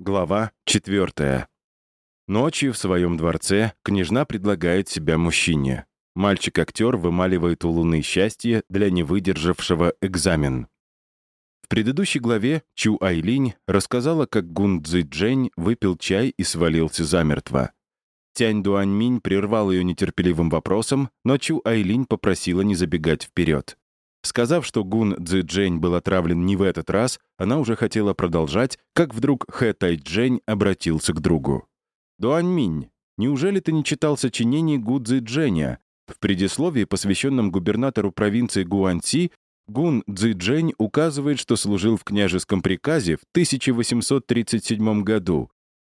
Глава 4. Ночью в своем дворце княжна предлагает себя мужчине. Мальчик-актер вымаливает у Луны счастье для невыдержавшего экзамен. В предыдущей главе Чу Айлинь рассказала, как Гун Цзи Джень выпил чай и свалился замертво. Тянь Дуаньминь прервал ее нетерпеливым вопросом, но Чу Айлинь попросила не забегать вперед. Сказав, что Гун Цзэджэнь был отравлен не в этот раз, она уже хотела продолжать, как вдруг Хэ Тайчжэнь обратился к другу. «Дуаньминь, неужели ты не читал сочинений Гу Цзэджэня? В предисловии, посвященном губернатору провинции Гуанси, Гун Цзэджэнь указывает, что служил в княжеском приказе в 1837 году.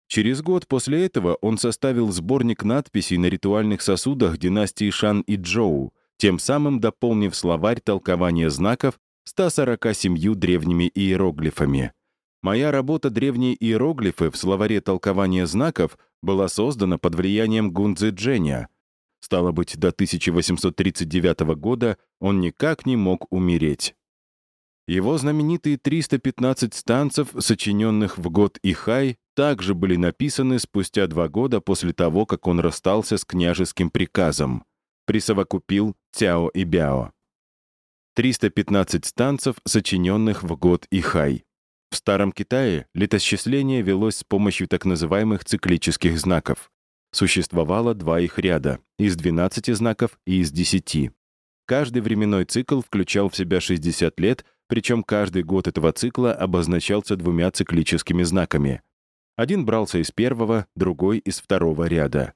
Через год после этого он составил сборник надписей на ритуальных сосудах династии Шан и Джоу — тем самым дополнив словарь толкования знаков 147 древними иероглифами. Моя работа «Древние иероглифы» в словаре толкования знаков была создана под влиянием Гунзы Дженя. Стало быть, до 1839 года он никак не мог умереть. Его знаменитые 315 станцев, сочиненных в год Ихай, также были написаны спустя два года после того, как он расстался с княжеским приказом присовокупил Цяо и Бяо. 315 станцев, сочиненных в год Ихай. В Старом Китае летосчисление велось с помощью так называемых циклических знаков. Существовало два их ряда, из 12 знаков и из 10. Каждый временной цикл включал в себя 60 лет, причем каждый год этого цикла обозначался двумя циклическими знаками. Один брался из первого, другой — из второго ряда.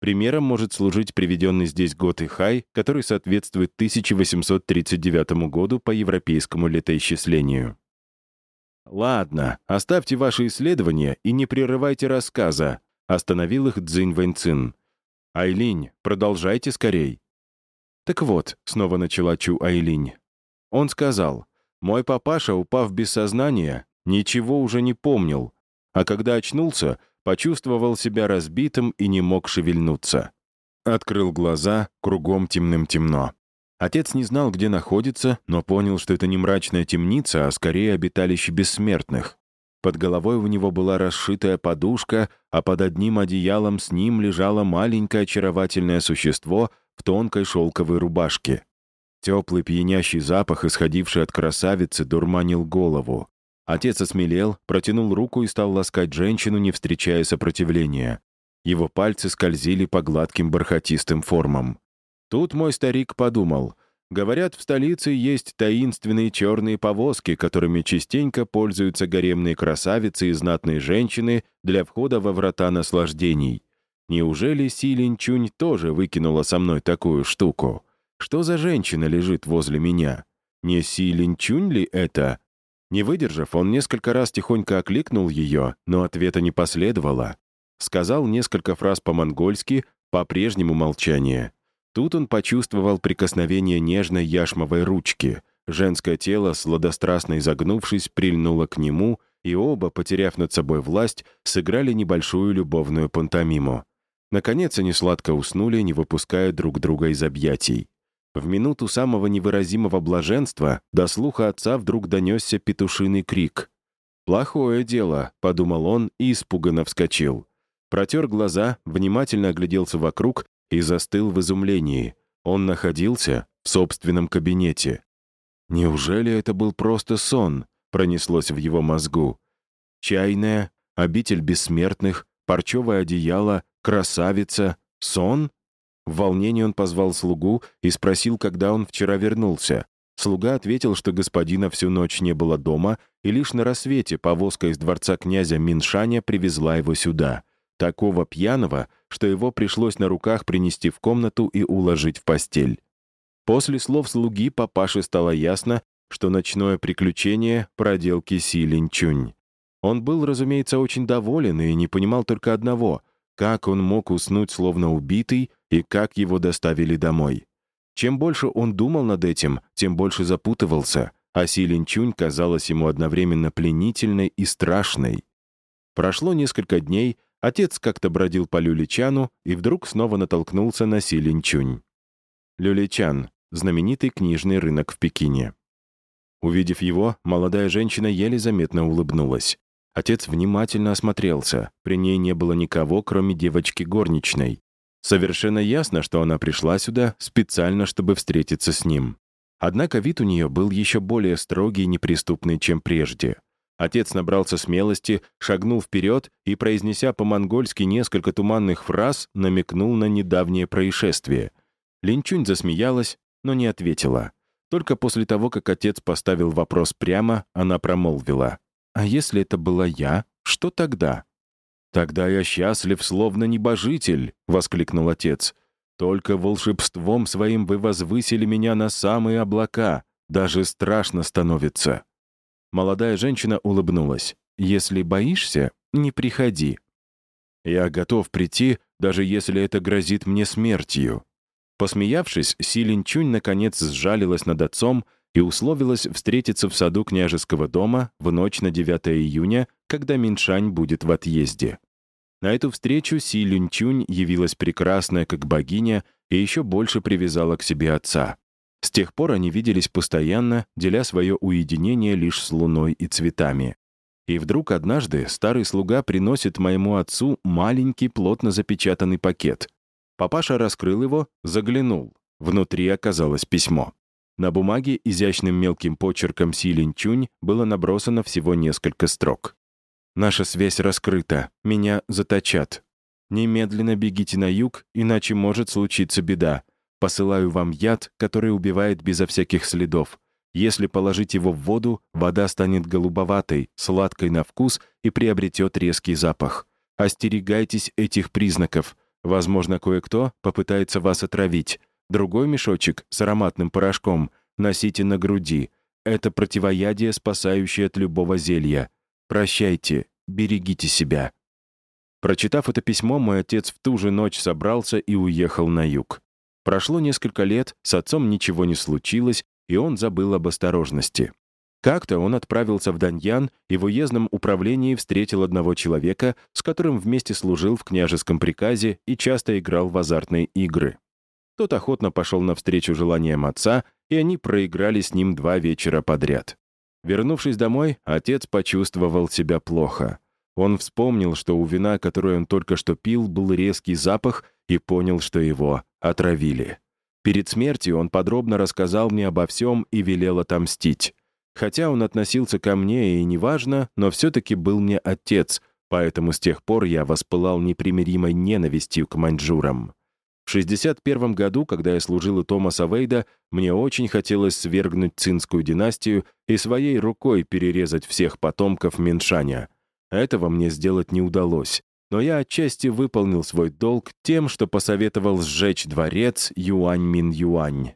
Примером может служить приведенный здесь год Ихай, который соответствует 1839 году по европейскому летоисчислению. «Ладно, оставьте ваши исследования и не прерывайте рассказа», остановил их Цзинь Вэньцин. «Айлинь, продолжайте скорей». «Так вот», — снова начала Чу Айлинь. Он сказал, «Мой папаша, упав без сознания, ничего уже не помнил, а когда очнулся, почувствовал себя разбитым и не мог шевельнуться. Открыл глаза, кругом темным-темно. Отец не знал, где находится, но понял, что это не мрачная темница, а скорее обиталище бессмертных. Под головой у него была расшитая подушка, а под одним одеялом с ним лежало маленькое очаровательное существо в тонкой шелковой рубашке. Теплый пьянящий запах, исходивший от красавицы, дурманил голову. Отец осмелел, протянул руку и стал ласкать женщину, не встречая сопротивления. Его пальцы скользили по гладким бархатистым формам. Тут мой старик подумал. Говорят, в столице есть таинственные черные повозки, которыми частенько пользуются гаремные красавицы и знатные женщины для входа во врата наслаждений. Неужели Си Линчунь тоже выкинула со мной такую штуку? Что за женщина лежит возле меня? Не Си Линчунь ли это? Не выдержав, он несколько раз тихонько окликнул ее, но ответа не последовало. Сказал несколько фраз по-монгольски, по-прежнему молчание. Тут он почувствовал прикосновение нежной яшмовой ручки. Женское тело, сладострастно изогнувшись, прильнуло к нему, и оба, потеряв над собой власть, сыграли небольшую любовную пантомиму. Наконец они сладко уснули, не выпуская друг друга из объятий. В минуту самого невыразимого блаженства до слуха отца вдруг донесся петушиный крик. «Плохое дело», — подумал он и испуганно вскочил. Протер глаза, внимательно огляделся вокруг и застыл в изумлении. Он находился в собственном кабинете. Неужели это был просто сон, пронеслось в его мозгу? Чайная, обитель бессмертных, парчевое одеяло, красавица, сон? В волнении он позвал слугу и спросил, когда он вчера вернулся. Слуга ответил, что господина всю ночь не было дома, и лишь на рассвете повозка из дворца князя Миншаня привезла его сюда. Такого пьяного, что его пришлось на руках принести в комнату и уложить в постель. После слов слуги папаше стало ясно, что ночное приключение — проделки Си Линчунь. Он был, разумеется, очень доволен и не понимал только одного — как он мог уснуть словно убитый и как его доставили домой. Чем больше он думал над этим, тем больше запутывался, а Силинчунь казалась ему одновременно пленительной и страшной. Прошло несколько дней, отец как-то бродил по Люличану и вдруг снова натолкнулся на Силинчунь. Люличан — знаменитый книжный рынок в Пекине. Увидев его, молодая женщина еле заметно улыбнулась. Отец внимательно осмотрелся. При ней не было никого, кроме девочки горничной. Совершенно ясно, что она пришла сюда специально, чтобы встретиться с ним. Однако вид у нее был еще более строгий и неприступный, чем прежде. Отец набрался смелости, шагнул вперед и, произнеся по-монгольски несколько туманных фраз, намекнул на недавнее происшествие. Линчунь засмеялась, но не ответила. Только после того, как отец поставил вопрос прямо, она промолвила. «А если это была я, что тогда?» «Тогда я счастлив, словно небожитель», — воскликнул отец. «Только волшебством своим вы возвысили меня на самые облака. Даже страшно становится». Молодая женщина улыбнулась. «Если боишься, не приходи». «Я готов прийти, даже если это грозит мне смертью». Посмеявшись, Силин Чунь наконец сжалилась над отцом и условилась встретиться в саду княжеского дома в ночь на 9 июня, когда Миншань будет в отъезде. На эту встречу Си Люнчунь явилась прекрасная как богиня и еще больше привязала к себе отца. С тех пор они виделись постоянно, деля свое уединение лишь с луной и цветами. И вдруг однажды старый слуга приносит моему отцу маленький плотно запечатанный пакет. Папаша раскрыл его, заглянул. Внутри оказалось письмо. На бумаге изящным мелким почерком Силинчунь было набросано всего несколько строк. «Наша связь раскрыта. Меня заточат. Немедленно бегите на юг, иначе может случиться беда. Посылаю вам яд, который убивает безо всяких следов. Если положить его в воду, вода станет голубоватой, сладкой на вкус и приобретет резкий запах. Остерегайтесь этих признаков. Возможно, кое-кто попытается вас отравить. Другой мешочек с ароматным порошком носите на груди. Это противоядие, спасающее от любого зелья. Прощайте, берегите себя». Прочитав это письмо, мой отец в ту же ночь собрался и уехал на юг. Прошло несколько лет, с отцом ничего не случилось, и он забыл об осторожности. Как-то он отправился в Даньян и в уездном управлении встретил одного человека, с которым вместе служил в княжеском приказе и часто играл в азартные игры. Тот охотно пошел навстречу желаниям отца, и они проиграли с ним два вечера подряд. Вернувшись домой, отец почувствовал себя плохо. Он вспомнил, что у вина, которое он только что пил, был резкий запах, и понял, что его отравили. Перед смертью он подробно рассказал мне обо всем и велел отомстить. Хотя он относился ко мне и неважно, но все-таки был мне отец, поэтому с тех пор я воспылал непримиримой ненавистью к маньчжурам. В 61 году, когда я служил у Томаса Вейда, мне очень хотелось свергнуть цинскую династию и своей рукой перерезать всех потомков Миншаня. Этого мне сделать не удалось, но я отчасти выполнил свой долг тем, что посоветовал сжечь дворец Юань-Мин-Юань.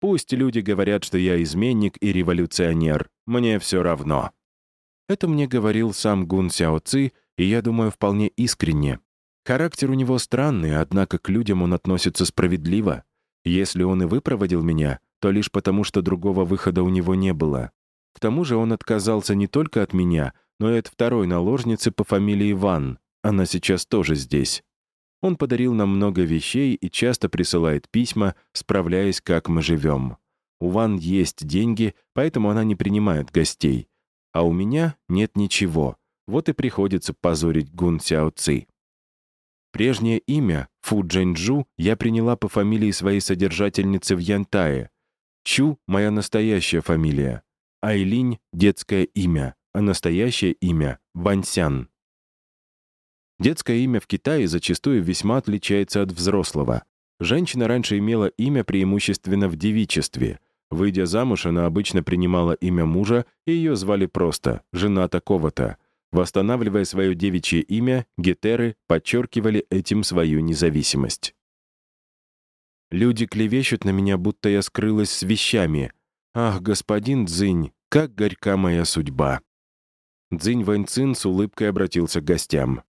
Пусть люди говорят, что я изменник и революционер, мне все равно. Это мне говорил сам Гун Сяо Ци, и я думаю, вполне искренне. Характер у него странный, однако к людям он относится справедливо. Если он и выпроводил меня, то лишь потому, что другого выхода у него не было. К тому же он отказался не только от меня, но и от второй наложницы по фамилии Ван. Она сейчас тоже здесь. Он подарил нам много вещей и часто присылает письма, справляясь, как мы живем. У Ван есть деньги, поэтому она не принимает гостей. А у меня нет ничего. Вот и приходится позорить Гун Сяо Ци. Прежнее имя, Фу Джэньчжу, я приняла по фамилии своей содержательницы в Янтае. Чу — моя настоящая фамилия. Айлинь — детское имя, а настоящее имя — Ваньсян. Детское имя в Китае зачастую весьма отличается от взрослого. Женщина раньше имела имя преимущественно в девичестве. Выйдя замуж, она обычно принимала имя мужа, и ее звали просто «жена такого-то», Восстанавливая свое девичье имя, гетеры подчеркивали этим свою независимость. Люди клевещут на меня, будто я скрылась с вещами. Ах, господин Цзинь, как горька моя судьба. Цзинь Вэньцин с улыбкой обратился к гостям.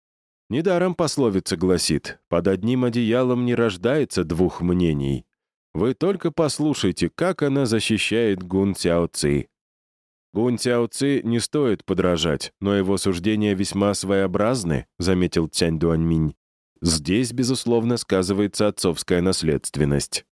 Недаром пословица гласит, под одним одеялом не рождается двух мнений. Вы только послушайте, как она защищает Гун Цяо Ци. Гун Цяо Ци не стоит подражать, но его суждения весьма своеобразны, заметил Цянь Дуаньминь. Здесь, безусловно, сказывается отцовская наследственность.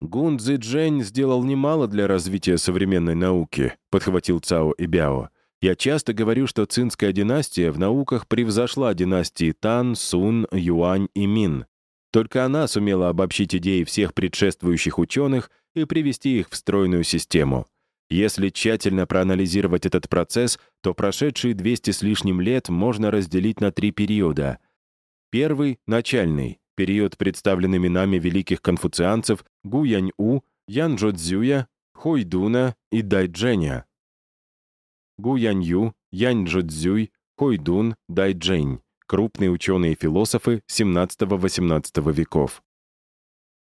Гун Цзи Джень сделал немало для развития современной науки, подхватил Цао и Бяо. Я часто говорю, что цинская династия в науках превзошла династии Тан, Сун, Юань и Мин. Только она сумела обобщить идеи всех предшествующих ученых и привести их в стройную систему. Если тщательно проанализировать этот процесс, то прошедшие 200 с лишним лет можно разделить на три периода. Первый — начальный, период, представленными нами великих конфуцианцев Гу Янь-У, Ян Джодзюя, Хойдуна и Дайджэня. Гу Янь-Ю, Янь Джодзюй, Хойдун, Дайджэнь — крупные ученые-философы XVII-XVIII веков.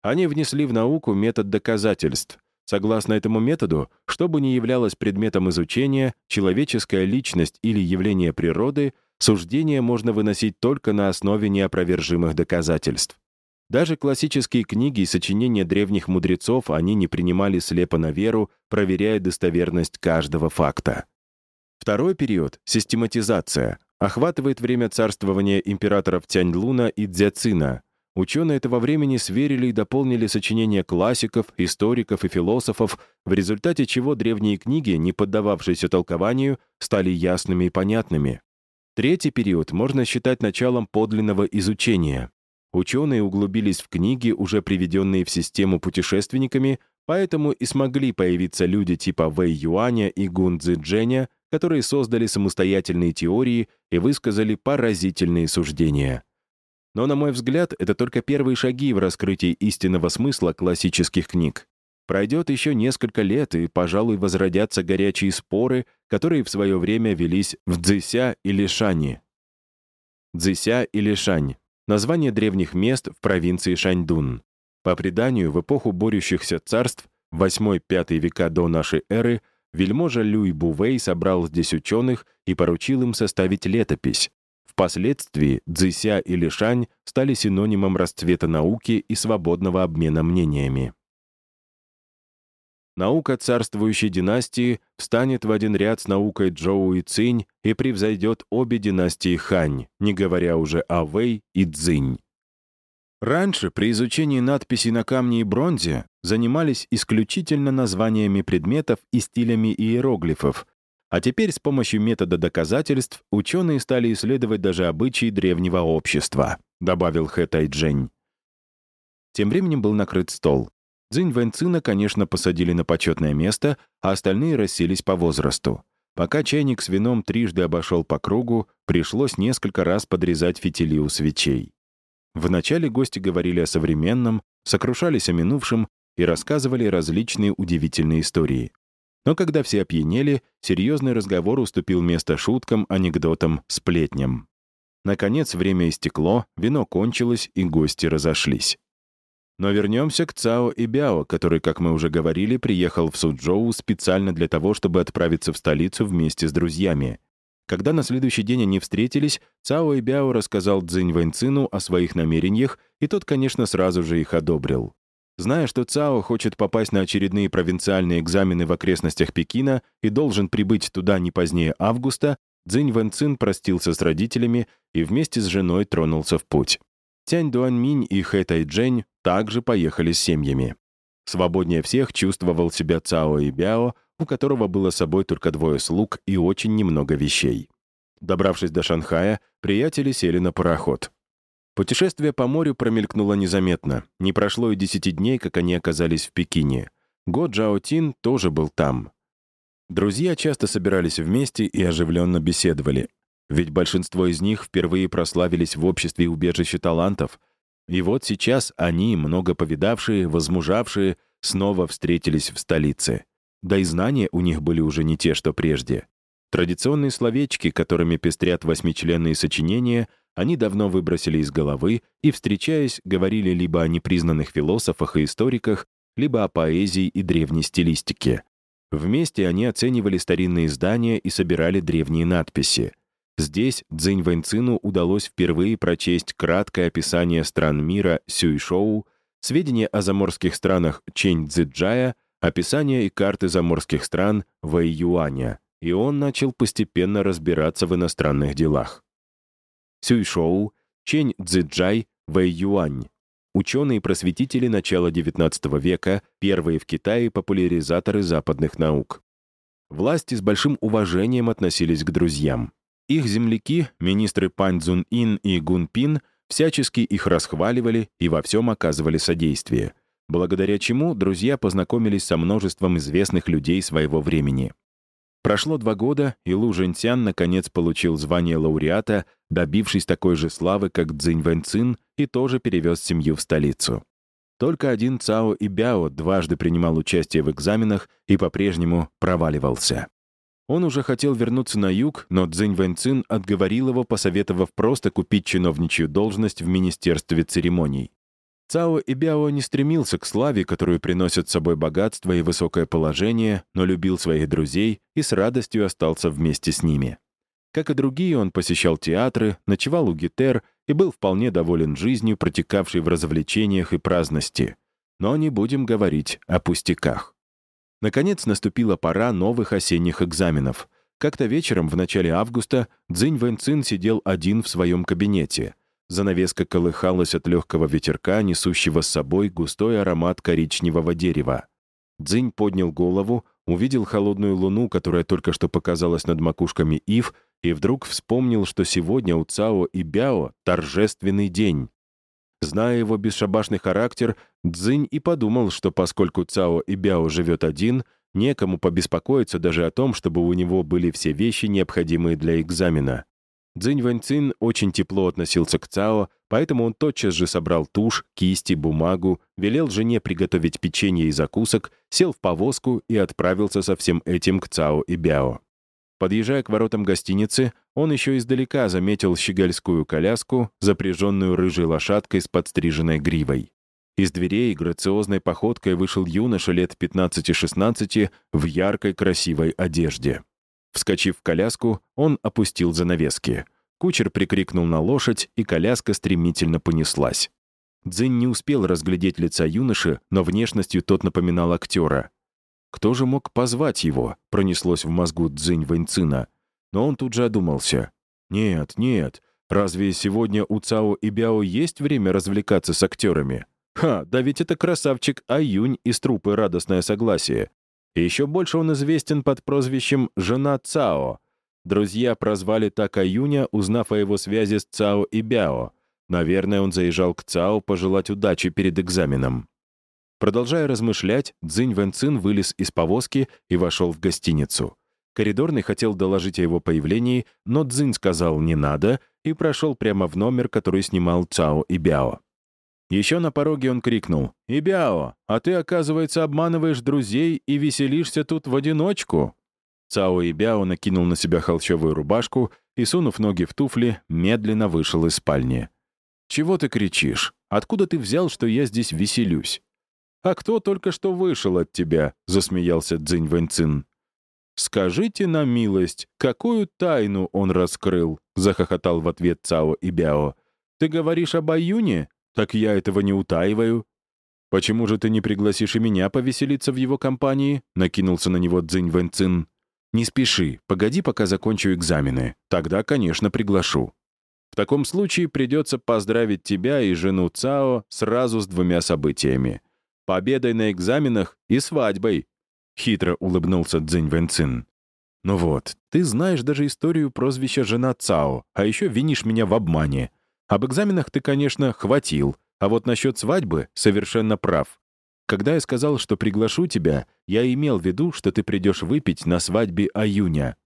Они внесли в науку метод доказательств. Согласно этому методу, что бы ни являлось предметом изучения, человеческая личность или явление природы, суждение можно выносить только на основе неопровержимых доказательств. Даже классические книги и сочинения древних мудрецов они не принимали слепо на веру, проверяя достоверность каждого факта. Второй период — систематизация — охватывает время царствования императоров Тяньлуна и Дзяцина — Ученые этого времени сверили и дополнили сочинения классиков, историков и философов, в результате чего древние книги, не поддававшиеся толкованию, стали ясными и понятными. Третий период можно считать началом подлинного изучения. Ученые углубились в книги, уже приведенные в систему путешественниками, поэтому и смогли появиться люди типа Вэй Юаня и Гун Цзи Дженя, которые создали самостоятельные теории и высказали поразительные суждения. Но, на мой взгляд, это только первые шаги в раскрытии истинного смысла классических книг. Пройдет еще несколько лет, и, пожалуй, возродятся горячие споры, которые в свое время велись в Цзися или Шане. Цзися или Шань — название древних мест в провинции Шаньдун. По преданию, в эпоху борющихся царств, 8-5 века до нашей эры, вельможа Люй Бувей собрал здесь ученых и поручил им составить летопись, Впоследствии Цзися и Лишань стали синонимом расцвета науки и свободного обмена мнениями. Наука царствующей династии встанет в один ряд с наукой Джоу и Цинь и превзойдет обе династии Хань, не говоря уже о Вэй и Цзинь. Раньше при изучении надписей на камне и бронзе занимались исключительно названиями предметов и стилями иероглифов, а теперь с помощью метода доказательств ученые стали исследовать даже обычаи древнего общества, добавил Хэ Тайджень. Тем временем был накрыт стол. Цзинь Вэньцина, конечно, посадили на почетное место, а остальные расселись по возрасту. Пока чайник с вином трижды обошел по кругу, пришлось несколько раз подрезать фитили у свечей. Вначале гости говорили о современном, сокрушались о минувшем и рассказывали различные удивительные истории. Но когда все опьянели, серьезный разговор уступил место шуткам, анекдотам, сплетням. Наконец время истекло, вино кончилось, и гости разошлись. Но вернемся к Цао и Бяо, который, как мы уже говорили, приехал в Суджоу специально для того, чтобы отправиться в столицу вместе с друзьями. Когда на следующий день они встретились, Цао и Бяо рассказал Цзинь Вэньцину о своих намерениях, и тот, конечно, сразу же их одобрил. Зная, что Цао хочет попасть на очередные провинциальные экзамены в окрестностях Пекина и должен прибыть туда не позднее августа, Цзинь Вэнцин простился с родителями и вместе с женой тронулся в путь. Тянь Дуанминь и Хэ Тайджэнь также поехали с семьями. Свободнее всех чувствовал себя Цао и Бяо, у которого было с собой только двое слуг и очень немного вещей. Добравшись до Шанхая, приятели сели на пароход. Путешествие по морю промелькнуло незаметно. Не прошло и десяти дней, как они оказались в Пекине. Го Джао Тин тоже был там. Друзья часто собирались вместе и оживленно беседовали. Ведь большинство из них впервые прославились в обществе убежища талантов. И вот сейчас они, много повидавшие, возмужавшие, снова встретились в столице. Да и знания у них были уже не те, что прежде. Традиционные словечки, которыми пестрят восьмичленные сочинения — они давно выбросили из головы и, встречаясь, говорили либо о непризнанных философах и историках, либо о поэзии и древней стилистике. Вместе они оценивали старинные издания и собирали древние надписи. Здесь Цзинь Вэньцину удалось впервые прочесть краткое описание стран мира Сюйшоу, сведения о заморских странах Чэнь Цзиджая, описание и карты заморских стран Вэй Юаня, и он начал постепенно разбираться в иностранных делах. Сюйшоу, Чэнь Цзиджай, Вэй Юань. Ученые-просветители начала XIX века, первые в Китае популяризаторы западных наук. власти с большим уважением относились к друзьям. Их земляки, министры Пань Цзун Ин и Гун Пин, всячески их расхваливали и во всем оказывали содействие, благодаря чему друзья познакомились со множеством известных людей своего времени. Прошло два года, и Лу Жэньцян наконец получил звание лауреата, добившись такой же славы, как Цзинь Вэньцин, и тоже перевез семью в столицу. Только один Цао и Бяо дважды принимал участие в экзаменах и по-прежнему проваливался. Он уже хотел вернуться на юг, но Цзинь Вэньцин отговорил его, посоветовав просто купить чиновничью должность в Министерстве церемоний. Цао и Бяо не стремился к славе, которую приносят с собой богатство и высокое положение, но любил своих друзей и с радостью остался вместе с ними. Как и другие, он посещал театры, ночевал у гитер и был вполне доволен жизнью, протекавшей в развлечениях и праздности. Но не будем говорить о пустяках. Наконец наступила пора новых осенних экзаменов. Как-то вечером в начале августа Цзинь Вэньцин сидел один в своем кабинете — Занавеска колыхалась от легкого ветерка, несущего с собой густой аромат коричневого дерева. Дзинь поднял голову, увидел холодную луну, которая только что показалась над макушками ив, и вдруг вспомнил, что сегодня у Цао и Бяо торжественный день. Зная его бесшабашный характер, Цзинь и подумал, что поскольку Цао и Бяо живет один, некому побеспокоиться даже о том, чтобы у него были все вещи, необходимые для экзамена. Цзинь Вэньцин очень тепло относился к Цао, поэтому он тотчас же собрал тушь, кисти, бумагу, велел жене приготовить печенье и закусок, сел в повозку и отправился со всем этим к Цао и Бяо. Подъезжая к воротам гостиницы, он еще издалека заметил щегольскую коляску, запряженную рыжей лошадкой с подстриженной гривой. Из дверей грациозной походкой вышел юноша лет 15-16 в яркой красивой одежде. Вскочив в коляску, он опустил занавески. Кучер прикрикнул на лошадь, и коляска стремительно понеслась. Дзинь не успел разглядеть лица юноши, но внешностью тот напоминал актера. Кто же мог позвать его, пронеслось в мозгу Дзинь Вэньцина. Но он тут же одумался. «Нет, нет, разве сегодня у Цао и Бяо есть время развлекаться с актерами? Ха, да ведь это красавчик Аюнь из трупы «Радостное согласие». И еще больше он известен под прозвищем «Жена Цао». Друзья прозвали так Аюня, узнав о его связи с Цао и Бяо. Наверное, он заезжал к Цао пожелать удачи перед экзаменом. Продолжая размышлять, Цзинь Вэнцин вылез из повозки и вошел в гостиницу. Коридорный хотел доложить о его появлении, но Цзинь сказал «не надо» и прошел прямо в номер, который снимал Цао и Бяо. Еще на пороге он крикнул «Ибяо, а ты, оказывается, обманываешь друзей и веселишься тут в одиночку». Цао Ибяо накинул на себя холщовую рубашку и, сунув ноги в туфли, медленно вышел из спальни. «Чего ты кричишь? Откуда ты взял, что я здесь веселюсь?» «А кто только что вышел от тебя?» — засмеялся Цзинь Вэньцин. «Скажите на милость, какую тайну он раскрыл?» — захохотал в ответ Цао Ибяо. «Ты говоришь об Аюне? «Так я этого не утаиваю». «Почему же ты не пригласишь и меня повеселиться в его компании?» — накинулся на него Цзинь Вэньцин. «Не спеши, погоди, пока закончу экзамены. Тогда, конечно, приглашу. В таком случае придется поздравить тебя и жену Цао сразу с двумя событиями. Победой на экзаменах и свадьбой», — хитро улыбнулся Цзинь Вэньцин. «Ну вот, ты знаешь даже историю прозвища «Жена Цао», а еще винишь меня в обмане. Об экзаменах ты, конечно, хватил, а вот насчет свадьбы совершенно прав. Когда я сказал, что приглашу тебя, я имел в виду, что ты придешь выпить на свадьбе Аюня.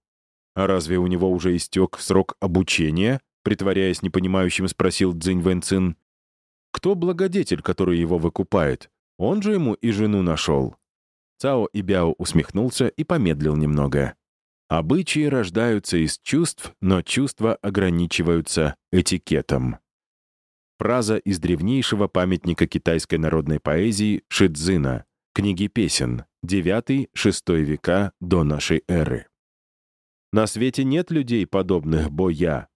А разве у него уже истек срок обучения? Притворяясь непонимающим, спросил Цзинь Вэнцин. Кто благодетель, который его выкупает? Он же ему и жену нашел. Цао Ибяо усмехнулся и помедлил немного. Обычаи рождаются из чувств, но чувства ограничиваются этикетом. Фраза из древнейшего памятника китайской народной поэзии Шидзина, книги песен, 9-6 века до нашей эры. На свете нет людей, подобных Боя.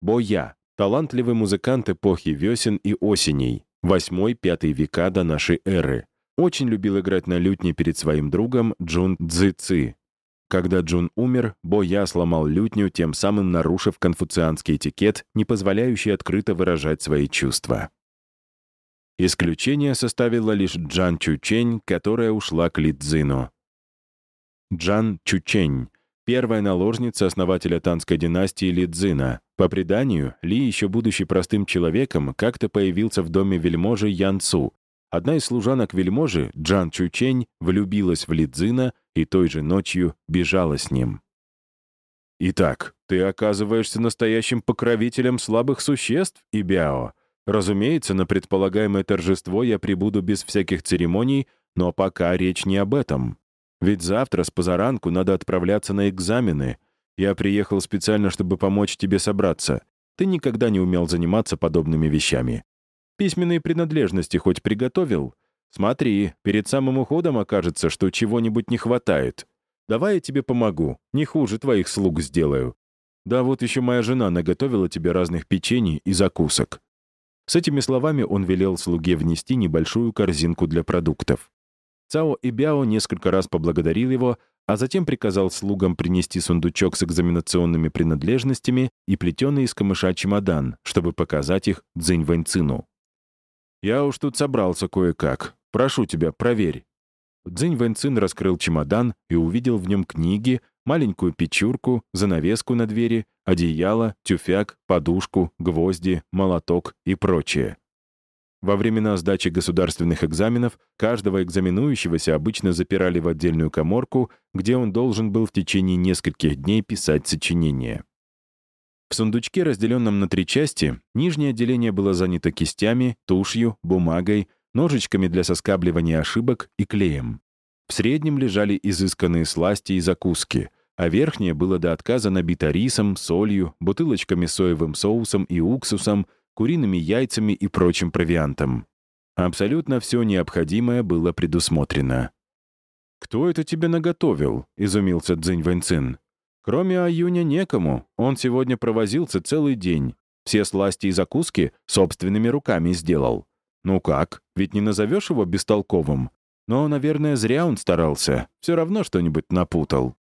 Боя — талантливый музыкант эпохи весен и осеней, 8-5 века до нашей эры. Очень любил играть на лютне перед своим другом Джун Цзы когда Джун умер, Бо Я сломал лютню, тем самым нарушив конфуцианский этикет, не позволяющий открыто выражать свои чувства. Исключение составила лишь Джан Чучень, которая ушла к Лидзину. Джан Чучень, первая наложница основателя танской династии Ли Цзина. По преданию, Ли, еще будучи простым человеком, как-то появился в доме вельможи Ян Цу. Одна из служанок вельможи, Джан Чучень, влюбилась в Ли Цзина и той же ночью бежала с ним. «Итак, ты оказываешься настоящим покровителем слабых существ, Ибяо. Разумеется, на предполагаемое торжество я прибуду без всяких церемоний, но пока речь не об этом. Ведь завтра с позаранку надо отправляться на экзамены. Я приехал специально, чтобы помочь тебе собраться. Ты никогда не умел заниматься подобными вещами. Письменные принадлежности хоть приготовил? Смотри, перед самым уходом окажется, что чего-нибудь не хватает. Давай я тебе помогу, не хуже твоих слуг сделаю. Да вот еще моя жена наготовила тебе разных печений и закусок». С этими словами он велел слуге внести небольшую корзинку для продуктов. Цао и Бяо несколько раз поблагодарил его, а затем приказал слугам принести сундучок с экзаменационными принадлежностями и плетеный из камыша чемодан, чтобы показать их Цзинь Вэньцину. «Я уж тут собрался кое-как. Прошу тебя, проверь. Цзинь Вэньцин раскрыл чемодан и увидел в нем книги, маленькую печурку, занавеску на двери, одеяло, тюфяк, подушку, гвозди, молоток и прочее. Во времена сдачи государственных экзаменов каждого экзаменующегося обычно запирали в отдельную коморку, где он должен был в течение нескольких дней писать сочинение. В сундучке, разделенном на три части, нижнее отделение было занято кистями, тушью, бумагой, ножичками для соскабливания ошибок и клеем. В среднем лежали изысканные сласти и закуски, а верхнее было до отказа набито рисом, солью, бутылочками соевым соусом и уксусом, куриными яйцами и прочим провиантом. Абсолютно все необходимое было предусмотрено. «Кто это тебе наготовил?» — изумился Цзинь Вэньцин. «Кроме Аюня некому. Он сегодня провозился целый день. Все сласти и закуски собственными руками сделал. Ну как, ведь не назовешь его бестолковым? Но, наверное, зря он старался. Все равно что-нибудь напутал.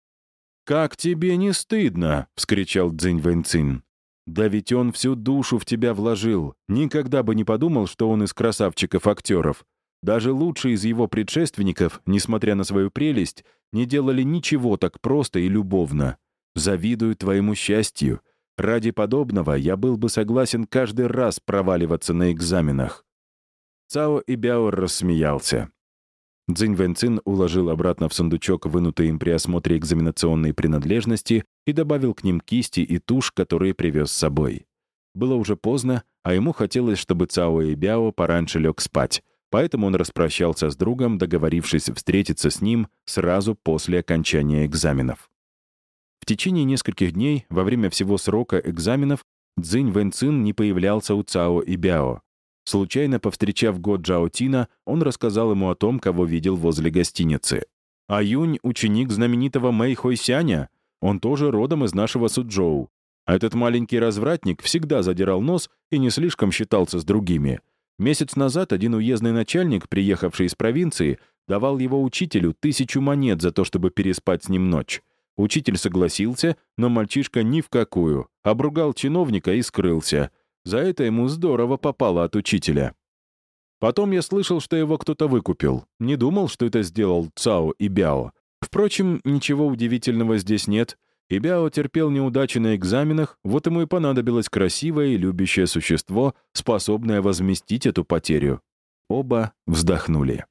«Как тебе не стыдно?» — вскричал Цзинь Вэньцин. «Да ведь он всю душу в тебя вложил. Никогда бы не подумал, что он из красавчиков-актеров. Даже лучшие из его предшественников, несмотря на свою прелесть, не делали ничего так просто и любовно. Завидую твоему счастью. Ради подобного я был бы согласен каждый раз проваливаться на экзаменах. Цао и Бяо рассмеялся. Цзинь Вэньцин уложил обратно в сундучок вынутые им при осмотре экзаменационные принадлежности и добавил к ним кисти и тушь, которые привез с собой. Было уже поздно, а ему хотелось, чтобы Цао и Бяо пораньше лег спать, поэтому он распрощался с другом, договорившись встретиться с ним сразу после окончания экзаменов. В течение нескольких дней, во время всего срока экзаменов, Цзинь Вэньцин не появлялся у Цао и Бяо. Случайно повстречав Го Джао Тина, он рассказал ему о том, кого видел возле гостиницы. А Юнь — ученик знаменитого Мэй Хойсяня. Он тоже родом из нашего Суджоу. Этот маленький развратник всегда задирал нос и не слишком считался с другими. Месяц назад один уездный начальник, приехавший из провинции, давал его учителю тысячу монет за то, чтобы переспать с ним ночь. Учитель согласился, но мальчишка ни в какую. Обругал чиновника и скрылся — за это ему здорово попало от учителя. Потом я слышал, что его кто-то выкупил. Не думал, что это сделал Цао и Бяо. Впрочем, ничего удивительного здесь нет. И Бяо терпел неудачи на экзаменах, вот ему и понадобилось красивое и любящее существо, способное возместить эту потерю. Оба вздохнули.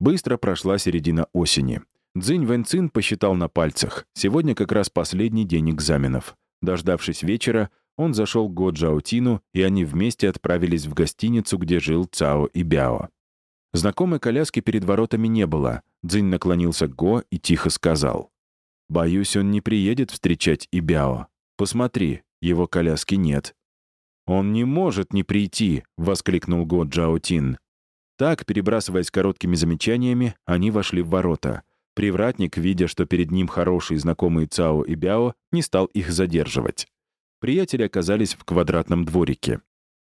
Быстро прошла середина осени. Цзинь Вэньцин посчитал на пальцах. Сегодня как раз последний день экзаменов. Дождавшись вечера, он зашел к Го Джаотину, и они вместе отправились в гостиницу, где жил Цао и Бяо. Знакомой коляски перед воротами не было. Цзинь наклонился к Го и тихо сказал. «Боюсь, он не приедет встречать и Бяо. Посмотри, его коляски нет». «Он не может не прийти!» — воскликнул Го Джаотин. Так, перебрасываясь короткими замечаниями, они вошли в ворота. Привратник, видя, что перед ним хорошие знакомые Цао и Бяо, не стал их задерживать. Приятели оказались в квадратном дворике.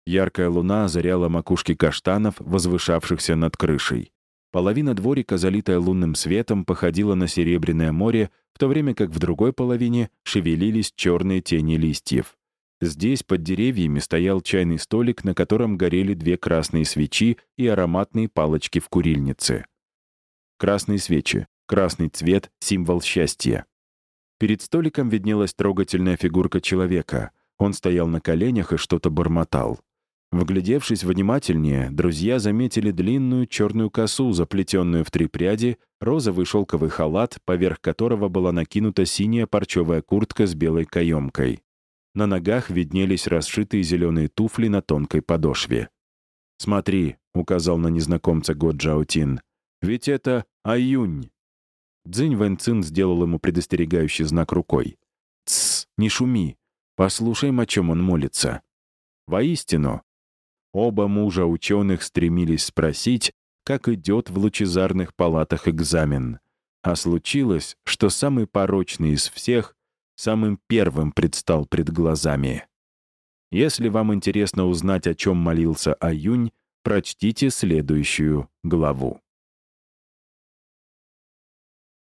Яркая луна озаряла макушки каштанов, возвышавшихся над крышей. Половина дворика, залитая лунным светом, походила на серебряное море, в то время как в другой половине шевелились черные тени листьев. Здесь под деревьями стоял чайный столик, на котором горели две красные свечи и ароматные палочки в курильнице. Красные свечи Красный цвет — символ счастья. Перед столиком виднелась трогательная фигурка человека. Он стоял на коленях и что-то бормотал. Вглядевшись внимательнее, друзья заметили длинную черную косу, заплетенную в три пряди, розовый шелковый халат, поверх которого была накинута синяя парчевая куртка с белой каемкой. На ногах виднелись расшитые зеленые туфли на тонкой подошве. «Смотри», — указал на незнакомца Го Джаутин, — «ведь это Аюнь». Цзинь Вэньцин сделал ему предостерегающий знак рукой. «Тссс, не шуми. Послушаем, о чем он молится». Воистину, оба мужа ученых стремились спросить, как идет в лучезарных палатах экзамен. А случилось, что самый порочный из всех самым первым предстал пред глазами. Если вам интересно узнать, о чем молился Аюнь, прочтите следующую главу.